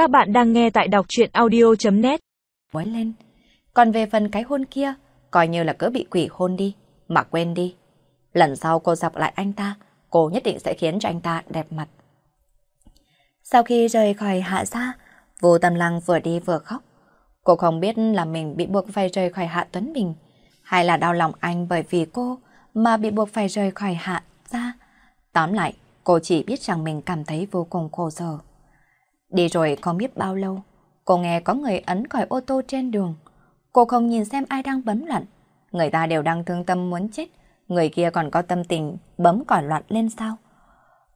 Các bạn đang nghe tại đọc chuyện audio.net Quấy lên. Còn về phần cái hôn kia, coi như là cứ bị quỷ hôn đi, mà quên đi. Lần sau cô gặp lại anh ta, cô nhất định sẽ khiến cho anh ta đẹp mặt. Sau khi rời khỏi hạ gia, vô tâm lăng vừa đi vừa khóc. Cô không biết là mình bị buộc phải rời khỏi hạ Tuấn Bình, hay là đau lòng anh bởi vì cô mà bị buộc phải rời khỏi hạ gia. Tóm lại, cô chỉ biết rằng mình cảm thấy vô cùng khổ sở. Đi rồi không biết bao lâu, cô nghe có người ấn còi ô tô trên đường. Cô không nhìn xem ai đang bấm loạn. Người ta đều đang thương tâm muốn chết, người kia còn có tâm tình bấm còi loạn lên sao?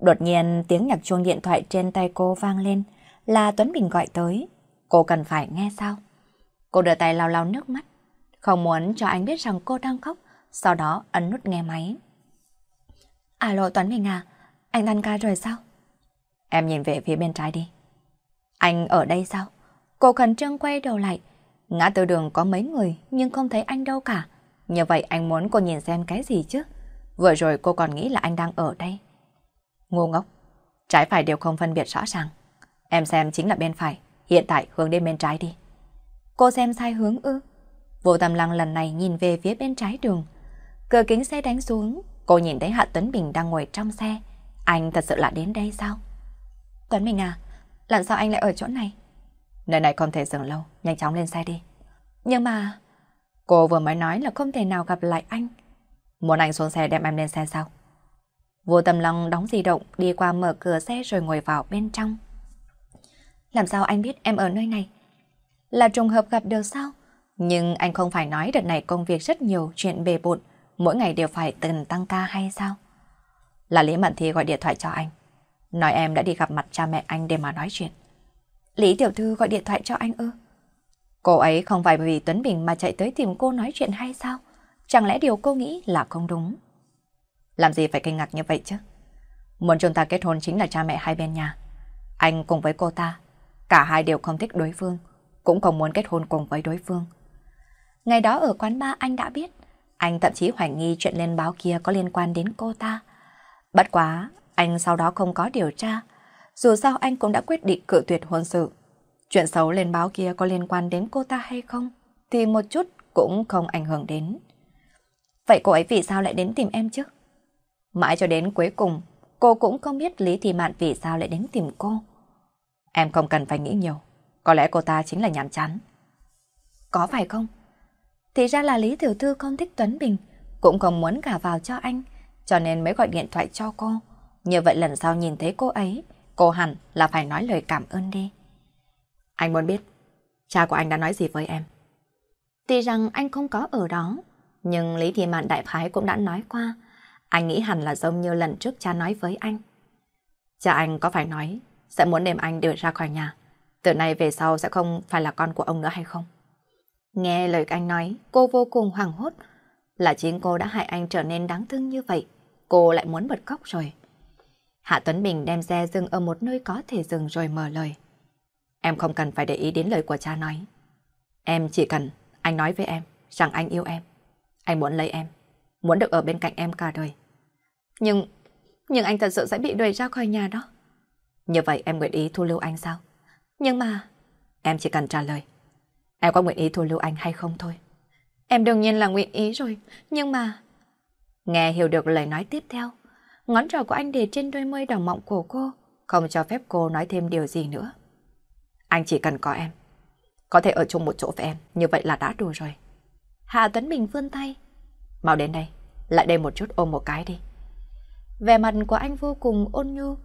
Đột nhiên tiếng nhạc chuông điện thoại trên tay cô vang lên, là Tuấn Bình gọi tới. Cô cần phải nghe sao? Cô đưa tay lau lau nước mắt, không muốn cho anh biết rằng cô đang khóc, sau đó ấn nút nghe máy. Alo Tuấn Bình à, anh tan ca rồi sao? Em nhìn về phía bên trái đi. Anh ở đây sao? Cô khẩn trương quay đầu lại. Ngã tư đường có mấy người nhưng không thấy anh đâu cả. Như vậy anh muốn cô nhìn xem cái gì chứ? Vừa rồi cô còn nghĩ là anh đang ở đây. Ngu ngốc. Trái phải đều không phân biệt rõ ràng. Em xem chính là bên phải. Hiện tại hướng đến bên trái đi. Cô xem sai hướng ư. Vô Tâm lăng lần này nhìn về phía bên trái đường. Cửa kính xe đánh xuống. Cô nhìn thấy Hạ Tuấn Bình đang ngồi trong xe. Anh thật sự là đến đây sao? Tuấn Bình à, làm sao anh lại ở chỗ này? Nơi này không thể dừng lâu, nhanh chóng lên xe đi. Nhưng mà... Cô vừa mới nói là không thể nào gặp lại anh. Muốn anh xuống xe đem em lên xe sao? Vô tâm lăng đóng di động, đi qua mở cửa xe rồi ngồi vào bên trong. Làm sao anh biết em ở nơi này? Là trùng hợp gặp được sao? Nhưng anh không phải nói đợt này công việc rất nhiều, chuyện bề bộn, mỗi ngày đều phải từng tăng ca hay sao? Là Lý Mận Thi gọi điện thoại cho anh. Nói em đã đi gặp mặt cha mẹ anh để mà nói chuyện. Lý Tiểu Thư gọi điện thoại cho anh ư? Cô ấy không phải vì Tuấn Bình mà chạy tới tìm cô nói chuyện hay sao? Chẳng lẽ điều cô nghĩ là không đúng? Làm gì phải kinh ngạc như vậy chứ? Muốn chúng ta kết hôn chính là cha mẹ hai bên nhà. Anh cùng với cô ta, cả hai đều không thích đối phương, cũng không muốn kết hôn cùng với đối phương. Ngày đó ở quán ba anh đã biết, anh thậm chí hoài nghi chuyện lên báo kia có liên quan đến cô ta. Bất quá, anh sau đó không có điều tra. Dù sao anh cũng đã quyết định cự tuyệt hôn sự. Chuyện xấu lên báo kia có liên quan đến cô ta hay không, thì một chút cũng không ảnh hưởng đến. Vậy cô ấy vì sao lại đến tìm em chứ? Mãi cho đến cuối cùng, cô cũng không biết Lý Thị Mạn vì sao lại đến tìm cô. Em không cần phải nghĩ nhiều, có lẽ cô ta chính là nhàm chán. Có phải không? Thì ra là Lý Tiểu Thư không thích Tuấn Bình, cũng không muốn gả vào cho anh, cho nên mới gọi điện thoại cho cô. Như vậy lần sau nhìn thấy cô ấy, cô hẳn là phải nói lời cảm ơn đi. Anh muốn biết, cha của anh đã nói gì với em? Tuy rằng anh không có ở đó, nhưng Lý Thị Mạn Đại Phái cũng đã nói qua. Anh nghĩ hẳn là giống như lần trước cha nói với anh. Cha anh có phải nói sẽ muốn đem anh đưa ra khỏi nhà. Từ nay về sau sẽ không phải là con của ông nữa hay không? Nghe lời anh nói, cô vô cùng hoảng hốt. Là chính cô đã hại anh trở nên đáng thương như vậy. Cô lại muốn bật khóc rồi. Hạ Tuấn Bình đem xe dừng ở một nơi có thể dừng rồi mở lời. Em không cần phải để ý đến lời của cha nói. Em chỉ cần anh nói với em rằng anh yêu em. Anh muốn lấy em, muốn được ở bên cạnh em cả đời. Nhưng, nhưng anh thật sự sẽ bị đuổi ra khỏi nhà đó. Như vậy em nguyện ý thu lưu anh sao? Nhưng mà... Em chỉ cần trả lời. Em có nguyện ý thu lưu anh hay không thôi? Em đương nhiên là nguyện ý rồi, nhưng mà... Nghe hiểu được lời nói tiếp theo, ngón trỏ của anh để trên đôi môi đỏ mọng của cô, không cho phép cô nói thêm điều gì nữa. Anh chỉ cần có em, có thể ở chung một chỗ với em, như vậy là đã đủ rồi. Hạ Tuấn Bình vươn tay. Mau đến đây, lại đây một chút ôm một cái đi. Vẻ mặt của anh vô cùng ôn nhu,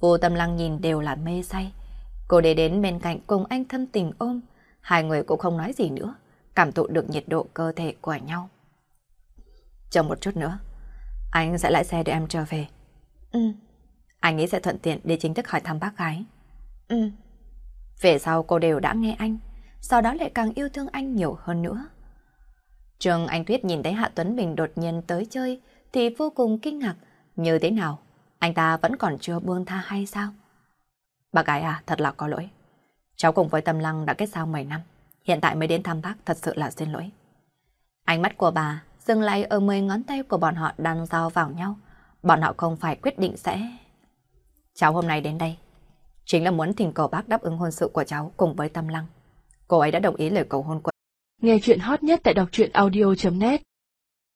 vô tâm lăng nhìn đều là mê say. Cô để đến bên cạnh cùng anh thâm tình ôm, hai người cũng không nói gì nữa, cảm thụ được nhiệt độ cơ thể của nhau. Chờ một chút nữa, anh sẽ lại xe để em trở về. Ừ. Anh nghĩ sẽ thuận tiện để chính thức hỏi thăm bác gái. Ừ. Về sau cô đều đã nghe anh, sau đó lại càng yêu thương anh nhiều hơn nữa. Trường Anh Tuyết nhìn thấy Hạ Tuấn Bình đột nhiên tới chơi thì vô cùng kinh ngạc. Như thế nào? Anh ta vẫn còn chưa buông tha hay sao? Bác gái à, thật là có lỗi. Cháu cùng với Tâm Lăng đã kết giao 10 năm. Hiện tại mới đến thăm bác thật sự là xin lỗi. Ánh mắt của bà dừng lại ở 10 ngón tay của bọn họ đang giao vào nhau. Bọn họ không phải quyết định sẽ... Cháu hôm nay đến đây. chính là muốn thỉnh cầu bác đáp ứng hôn sự của cháu cùng với Tâm Lăng. Cô ấy đã đồng ý lời cầu hôn của Nghe chuyện hot nhất tại đọc truyện audio.net